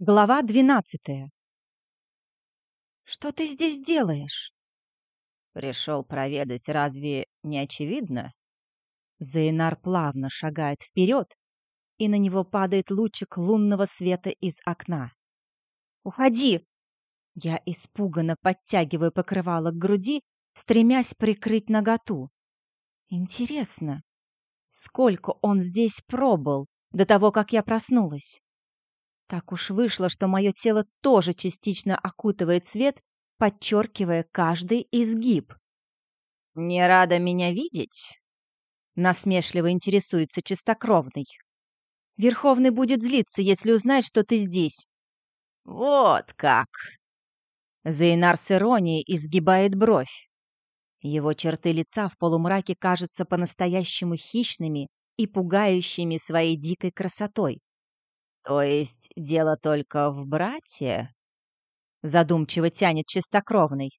Глава двенадцатая. «Что ты здесь делаешь?» Пришел проведать, разве не очевидно? Зейнар плавно шагает вперед, и на него падает лучик лунного света из окна. «Уходи!» Я испуганно подтягиваю покрывало к груди, стремясь прикрыть наготу. Интересно, сколько он здесь пробыл до того, как я проснулась? Так уж вышло, что мое тело тоже частично окутывает свет, подчеркивая каждый изгиб. «Не рада меня видеть?» Насмешливо интересуется чистокровный. «Верховный будет злиться, если узнает, что ты здесь». «Вот как!» Зейнар с иронией изгибает бровь. Его черты лица в полумраке кажутся по-настоящему хищными и пугающими своей дикой красотой. «То есть дело только в брате?» Задумчиво тянет чистокровный.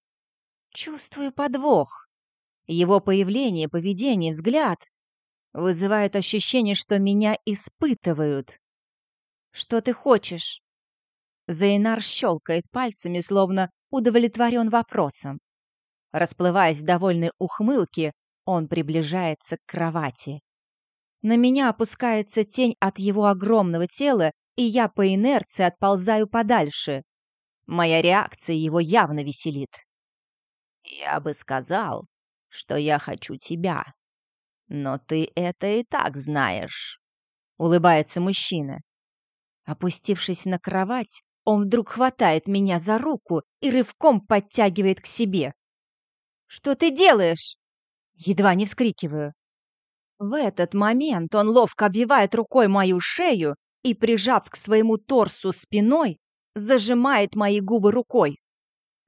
Чувствую подвох. Его появление, поведение, взгляд вызывают ощущение, что меня испытывают. «Что ты хочешь?» Зейнар щелкает пальцами, словно удовлетворен вопросом. Расплываясь в довольной ухмылке, он приближается к кровати. На меня опускается тень от его огромного тела, и я по инерции отползаю подальше. Моя реакция его явно веселит. «Я бы сказал, что я хочу тебя. Но ты это и так знаешь», — улыбается мужчина. Опустившись на кровать, он вдруг хватает меня за руку и рывком подтягивает к себе. «Что ты делаешь?» Едва не вскрикиваю. В этот момент он ловко обвивает рукой мою шею и, прижав к своему торсу спиной, зажимает мои губы рукой.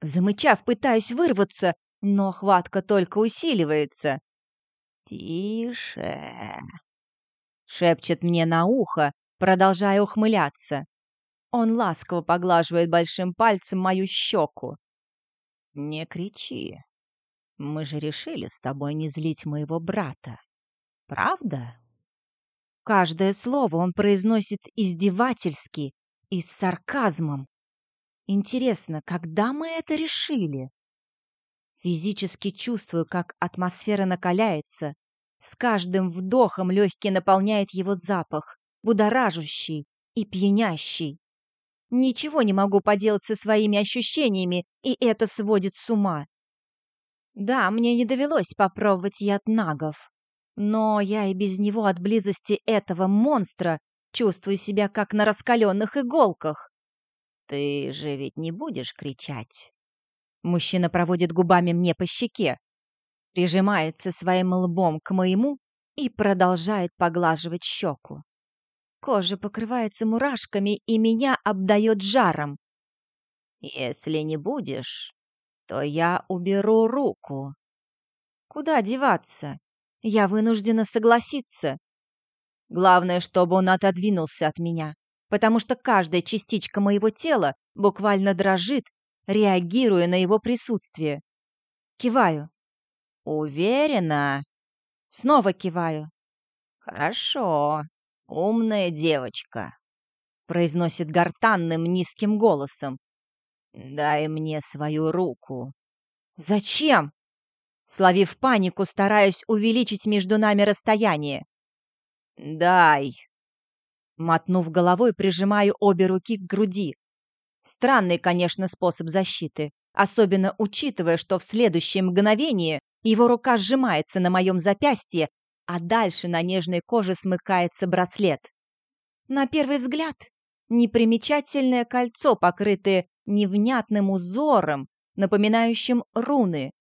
Замычав, пытаюсь вырваться, но хватка только усиливается. «Тише!» — шепчет мне на ухо, продолжая ухмыляться. Он ласково поглаживает большим пальцем мою щеку. «Не кричи. Мы же решили с тобой не злить моего брата. Правда?» Каждое слово он произносит издевательски и с сарказмом. Интересно, когда мы это решили? Физически чувствую, как атмосфера накаляется. С каждым вдохом легкий наполняет его запах, будоражущий и пьянящий. Ничего не могу поделать со своими ощущениями, и это сводит с ума. Да, мне не довелось попробовать яд нагов. Но я и без него от близости этого монстра чувствую себя как на раскаленных иголках. «Ты же ведь не будешь кричать?» Мужчина проводит губами мне по щеке, прижимается своим лбом к моему и продолжает поглаживать щеку. Кожа покрывается мурашками и меня обдает жаром. «Если не будешь, то я уберу руку». «Куда деваться? Я вынуждена согласиться. Главное, чтобы он отодвинулся от меня, потому что каждая частичка моего тела буквально дрожит, реагируя на его присутствие. Киваю. «Уверена?» Снова киваю. «Хорошо, умная девочка», — произносит гортанным низким голосом. «Дай мне свою руку». «Зачем?» Словив панику, стараюсь увеличить между нами расстояние. «Дай!» Мотнув головой, прижимаю обе руки к груди. Странный, конечно, способ защиты, особенно учитывая, что в следующее мгновение его рука сжимается на моем запястье, а дальше на нежной коже смыкается браслет. На первый взгляд, непримечательное кольцо, покрытое невнятным узором, напоминающим руны.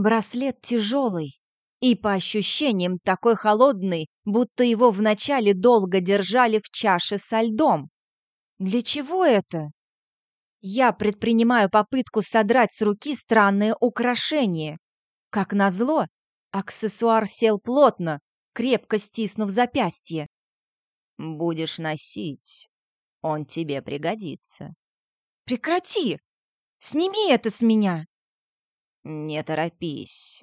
Браслет тяжелый и, по ощущениям, такой холодный, будто его вначале долго держали в чаше со льдом. Для чего это? Я предпринимаю попытку содрать с руки странное украшение. Как назло, аксессуар сел плотно, крепко стиснув запястье. «Будешь носить, он тебе пригодится». «Прекрати! Сними это с меня!» «Не торопись».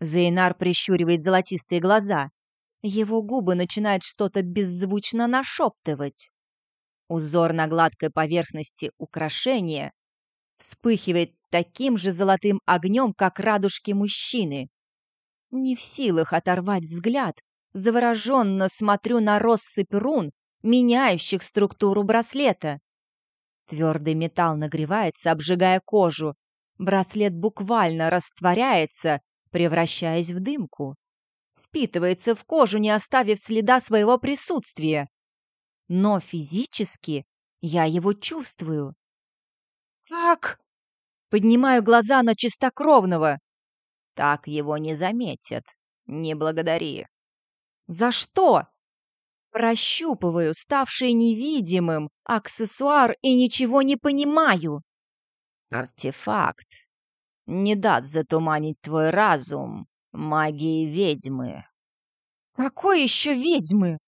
Зейнар прищуривает золотистые глаза. Его губы начинают что-то беззвучно нашептывать. Узор на гладкой поверхности украшения вспыхивает таким же золотым огнем, как радужки мужчины. Не в силах оторвать взгляд, завороженно смотрю на россыпь рун, меняющих структуру браслета. Твердый металл нагревается, обжигая кожу. Браслет буквально растворяется, превращаясь в дымку. Впитывается в кожу, не оставив следа своего присутствия. Но физически я его чувствую. «Как?» Поднимаю глаза на чистокровного. «Так его не заметят. Не благодари». «За что?» Прощупываю ставший невидимым аксессуар и ничего не понимаю. Артефакт не даст затуманить твой разум магией ведьмы. Какой еще ведьмы?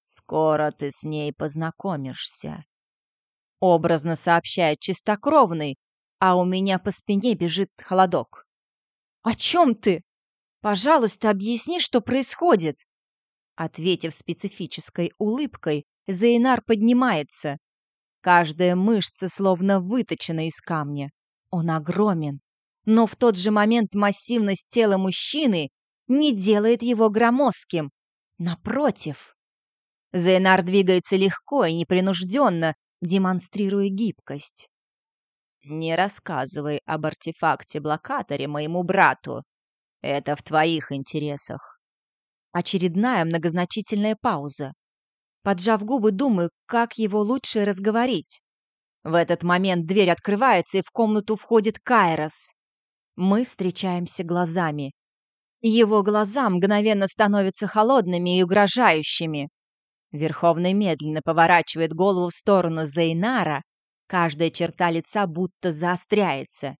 Скоро ты с ней познакомишься. Образно сообщает чистокровный, а у меня по спине бежит холодок. О чем ты? Пожалуйста, объясни, что происходит. Ответив специфической улыбкой, Зейнар поднимается. Каждая мышца словно выточена из камня. Он огромен. Но в тот же момент массивность тела мужчины не делает его громоздким. Напротив. Зейнар двигается легко и непринужденно, демонстрируя гибкость. «Не рассказывай об артефакте-блокаторе моему брату. Это в твоих интересах. Очередная многозначительная пауза. Поджав губы, думаю, как его лучше разговорить. В этот момент дверь открывается, и в комнату входит Кайрос. Мы встречаемся глазами. Его глаза мгновенно становятся холодными и угрожающими. Верховный медленно поворачивает голову в сторону Зейнара. Каждая черта лица будто заостряется.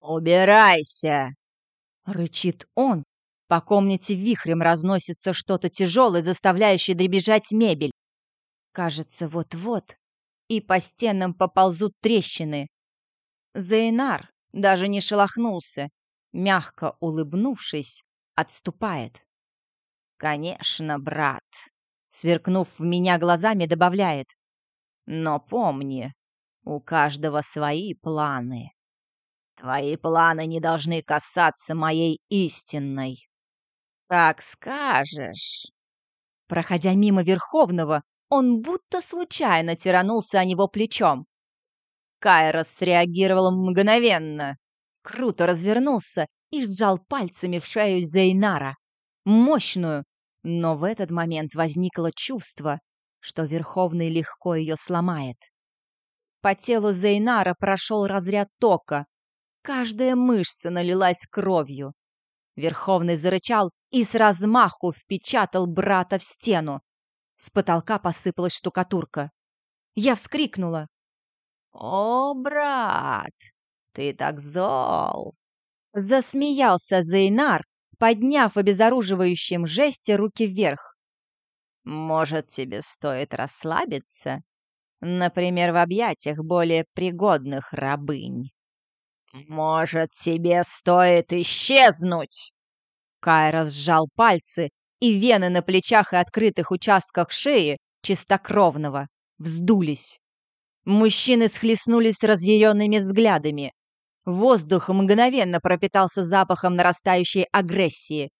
«Убирайся!» — рычит он, по комнате вихрем разносится что-то тяжелое, заставляющее дребезжать мебель. Кажется, вот-вот и по стенам поползут трещины. Зейнар даже не шелохнулся, мягко улыбнувшись, отступает. «Конечно, брат», — сверкнув в меня глазами, добавляет. «Но помни, у каждого свои планы. Твои планы не должны касаться моей истинной. «Как скажешь». Проходя мимо Верховного, он будто случайно тиранулся о него плечом. Кайрос среагировал мгновенно, круто развернулся и сжал пальцами в шею Зейнара. Мощную, но в этот момент возникло чувство, что Верховный легко ее сломает. По телу Зейнара прошел разряд тока. Каждая мышца налилась кровью. Верховный зарычал и с размаху впечатал брата в стену. С потолка посыпалась штукатурка. Я вскрикнула. «О, брат, ты так зол!» Засмеялся Зейнар, подняв в обезоруживающем жесте руки вверх. «Может, тебе стоит расслабиться? Например, в объятиях более пригодных рабынь?» «Может, тебе стоит исчезнуть?» Кайрос сжал пальцы, и вены на плечах и открытых участках шеи чистокровного вздулись. Мужчины схлестнулись разъяренными взглядами. Воздух мгновенно пропитался запахом нарастающей агрессии.